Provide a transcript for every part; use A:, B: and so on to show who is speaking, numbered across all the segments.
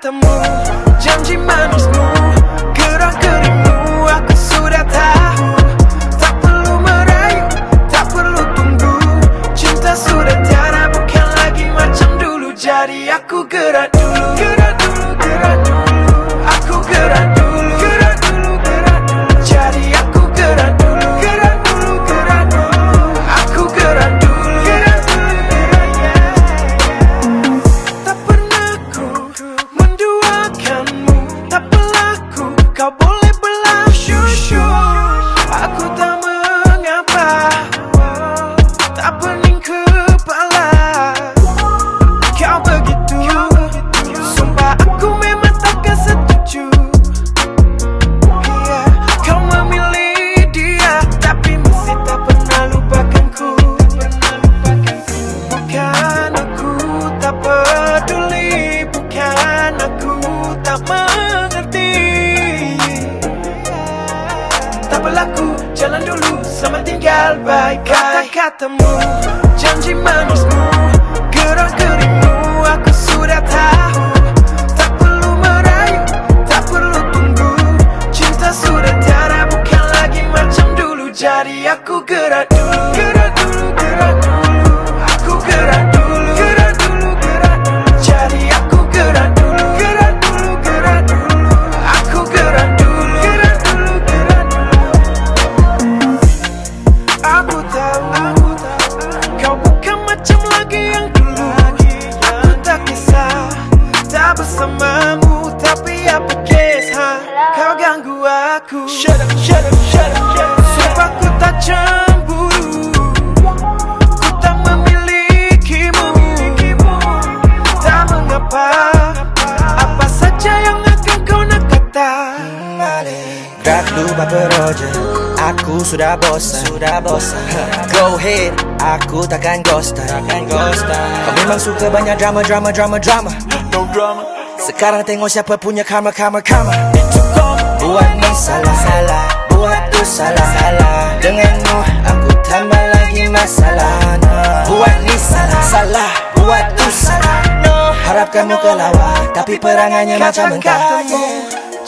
A: kata-katamu Janji manismu Gerak berlaku. Jalan dulu Selamat tinggal bye Kata-katamu Janji manismu Gerak gerimu Aku sudah tahu aku. Shut up, shut up, shut up, shut up. Sumpah ku tak cemburu. Ku tak memilikimu. Tak mengapa. Apa saja yang akan kau nak kata.
B: Tak lupa peroja Aku sudah bosan. Sudah bosan. Go ahead Aku takkan ghostan. Takkan ghostan. Kau memang suka banyak drama drama drama drama.
C: No drama.
B: Sekarang tengok siapa punya karma karma karma. Buat salah salah Denganmu aku tambah lagi masalah. No. Buat ni salah. Salah Buat tu salah. No. Harap kamu kelawar Tapi perangannya macam
A: Kata-katamu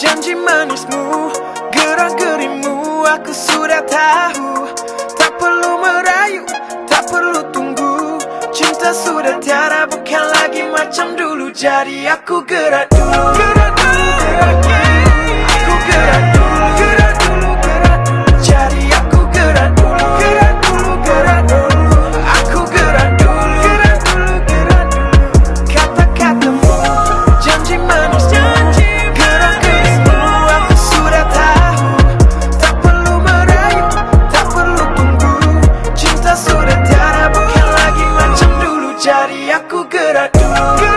A: Janji manismu Gerak gerimu Aku sudah tahu. Tak perlu merayu Tak perlu tunggu. Cinta sudah tiada Bukan lagi macam dulu. Jadi aku gerak dulu. Gerak dulu, gerak dulu. Aku gerak what I do.